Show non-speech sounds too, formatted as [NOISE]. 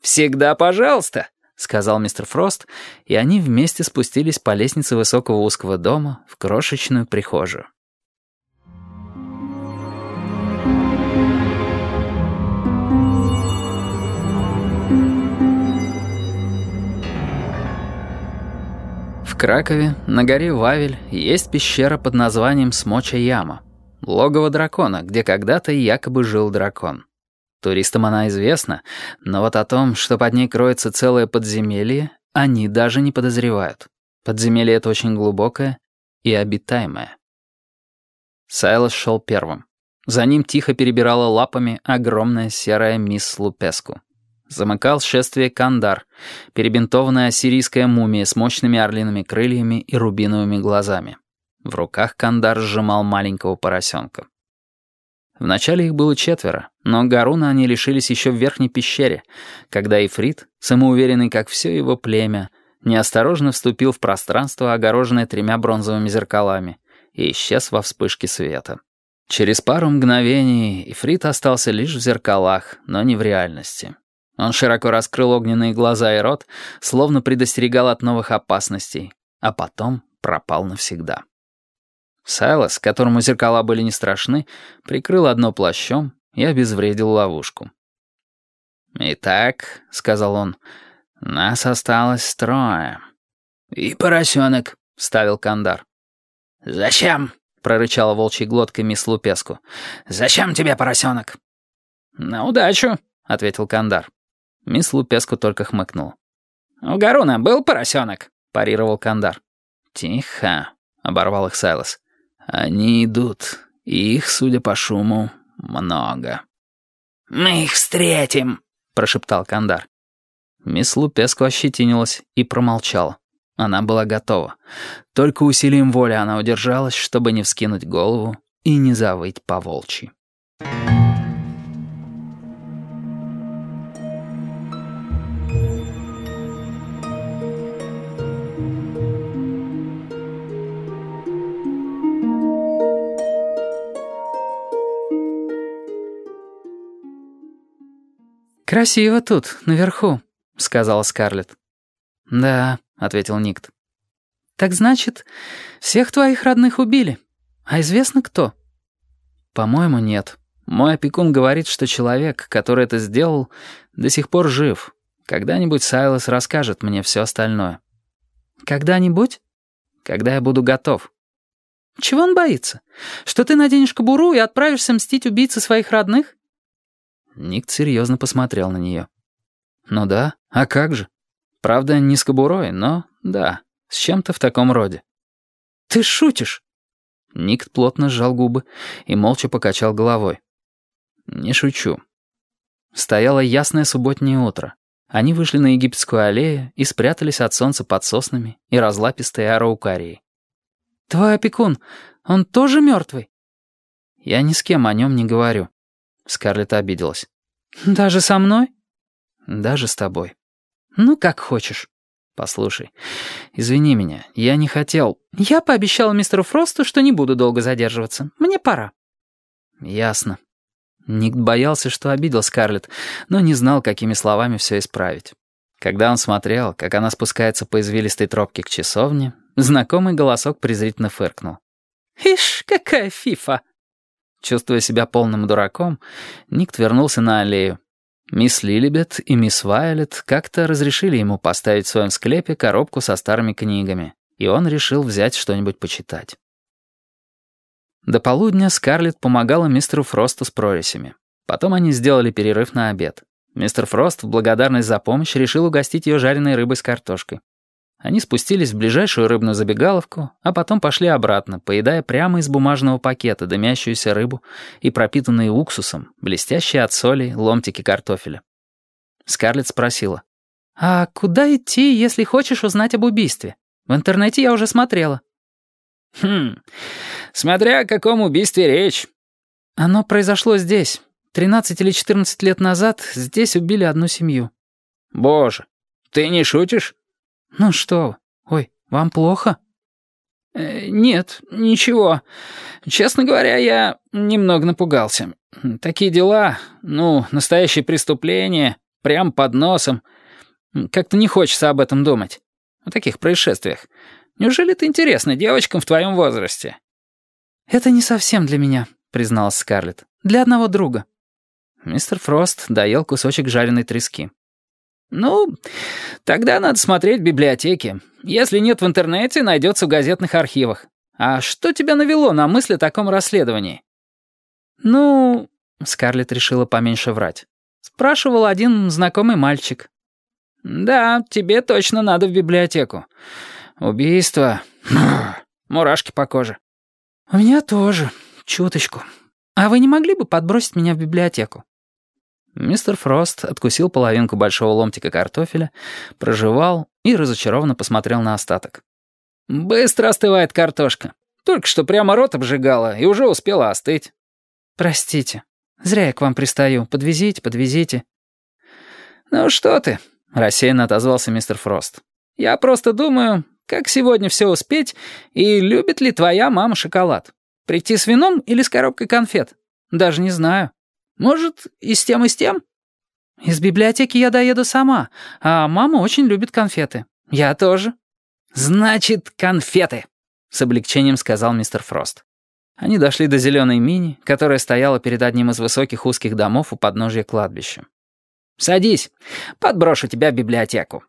«Всегда пожалуйста», — сказал мистер Фрост, и они вместе спустились по лестнице высокого узкого дома в крошечную прихожую. В Кракове, на горе Вавель, есть пещера под названием Смоча Яма. Логово дракона, где когда-то якобы жил дракон. Туристам она известна, но вот о том, что под ней кроется целое подземелье, они даже не подозревают. Подземелье это очень глубокое и обитаемое. Сайлос шел первым. За ним тихо перебирала лапами огромная серая мисс Лупеску. Замыкал шествие Кандар, перебинтованная ассирийская мумия с мощными орлиными крыльями и рубиновыми глазами. В руках Кандар сжимал маленького поросенка. Вначале их было четверо, но Гаруна они лишились еще в верхней пещере, когда Ифрит, самоуверенный как все его племя, неосторожно вступил в пространство, огороженное тремя бронзовыми зеркалами, и исчез во вспышке света. Через пару мгновений Ифрит остался лишь в зеркалах, но не в реальности. Он широко раскрыл огненные глаза и рот, словно предостерегал от новых опасностей, а потом пропал навсегда. Сайлос, которому зеркала были не страшны, прикрыл одно плащом и обезвредил ловушку. «Итак», — сказал он, — «нас осталось трое». «И поросенок», — вставил Кандар. «Зачем?» — прорычала волчьей глоткой мисс Лупеску. «Зачем тебе поросенок?» «На удачу», — ответил Кандар. Мисс Лупеску только хмыкнул. «У Гаруна был поросенок», — парировал Кандар. «Тихо», — оборвал их Сайлос. Они идут, и их, судя по шуму, много. «Мы их встретим», — прошептал Кандар. Мисс Лупеску ощетинилась и промолчала. Она была готова. Только усилием воли она удержалась, чтобы не вскинуть голову и не завыть по волчьи. «Красиво тут, наверху», — сказала Скарлетт. «Да», — ответил Никт. «Так значит, всех твоих родных убили. А известно кто?» «По-моему, нет. Мой опекун говорит, что человек, который это сделал, до сих пор жив. Когда-нибудь Сайлос расскажет мне все остальное». «Когда-нибудь?» «Когда я буду готов». «Чего он боится? Что ты наденешь кобуру и отправишься мстить убийце своих родных?» Ник серьезно посмотрел на нее. «Ну да, а как же? Правда, не с кобурой, но да, с чем-то в таком роде». «Ты шутишь?» Ник плотно сжал губы и молча покачал головой. «Не шучу». Стояло ясное субботнее утро. Они вышли на египетскую аллею и спрятались от солнца под соснами и разлапистой араукарией. «Твой опекун, он тоже мертвый?» «Я ни с кем о нем не говорю. Скарлетт обиделась. «Даже со мной?» «Даже с тобой». «Ну, как хочешь». «Послушай, извини меня, я не хотел...» «Я пообещала мистеру Фросту, что не буду долго задерживаться. Мне пора». «Ясно». Ник боялся, что обидел Скарлетт, но не знал, какими словами все исправить. Когда он смотрел, как она спускается по извилистой тропке к часовне, знакомый голосок презрительно фыркнул. «Ишь, какая фифа!» Чувствуя себя полным дураком, Никт вернулся на аллею. Мисс Лилибет и мисс Вайолет как-то разрешили ему поставить в своем склепе коробку со старыми книгами, и он решил взять что-нибудь почитать. До полудня Скарлетт помогала мистеру Фросту с прорисями. Потом они сделали перерыв на обед. Мистер Фрост в благодарность за помощь решил угостить ее жареной рыбой с картошкой. Они спустились в ближайшую рыбную забегаловку, а потом пошли обратно, поедая прямо из бумажного пакета дымящуюся рыбу и пропитанные уксусом, блестящие от соли ломтики картофеля. Скарлетт спросила. «А куда идти, если хочешь узнать об убийстве? В интернете я уже смотрела». «Хм, смотря о каком убийстве речь». «Оно произошло здесь. 13 или 14 лет назад здесь убили одну семью». «Боже, ты не шутишь?» «Ну что Ой, вам плохо?» э, «Нет, ничего. Честно говоря, я немного напугался. Такие дела, ну, настоящее преступление...» прямо под носом. Как-то не хочется об этом думать. О таких происшествиях. Неужели это интересно девочкам в твоем возрасте?» «Это не совсем для меня», — призналась Скарлетт. «Для одного друга». Мистер Фрост доел кусочек жареной трески. «Ну, тогда надо смотреть в библиотеке. Если нет в интернете, найдется в газетных архивах. А что тебя навело на мысль о таком расследовании?» «Ну...» — Скарлетт решила поменьше врать. «Спрашивал один знакомый мальчик». «Да, тебе точно надо в библиотеку. Убийство. [CLEARS THROAT] Мурашки по коже». «У меня тоже. Чуточку. А вы не могли бы подбросить меня в библиотеку?» Мистер Фрост откусил половинку большого ломтика картофеля, прожевал и разочарованно посмотрел на остаток. «Быстро остывает картошка. Только что прямо рот обжигала и уже успела остыть». «Простите. Зря я к вам пристаю. Подвезите, подвезите». «Ну что ты?» — рассеянно отозвался мистер Фрост. «Я просто думаю, как сегодня все успеть и любит ли твоя мама шоколад. Прийти с вином или с коробкой конфет? Даже не знаю». Может, и с тем, и с тем? Из библиотеки я доеду сама, а мама очень любит конфеты. Я тоже. Значит, конфеты, с облегчением сказал мистер Фрост. Они дошли до зеленой мини, которая стояла перед одним из высоких узких домов у подножья кладбища. «Садись, подброшу тебя в библиотеку».